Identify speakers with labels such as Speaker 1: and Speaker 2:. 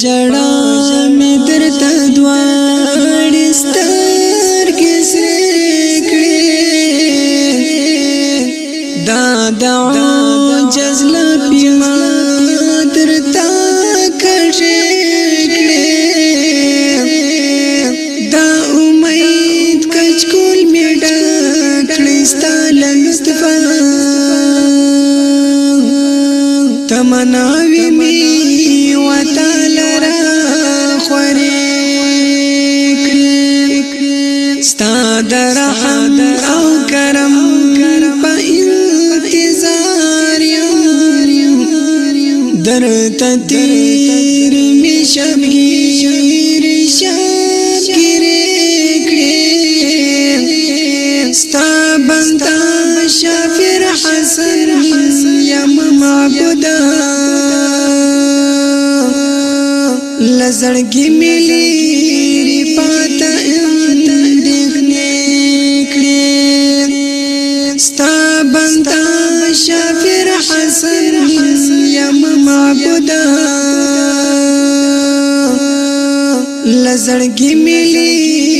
Speaker 1: ژړا مې درته دواړې سترګې سرې کړې دا دعا جزل پیما درته کړې دا امید کچکول مې ډکړې ستاله مصطفی تمناوي مې وطن ستا درحم او کرم په انتظار یم درته تیر می شبیر شکر کړې ستا بندا شافر حسن یم معبودا لزړګي ملي ستا بندا شافر حسن یم معبودا لزړګي ملي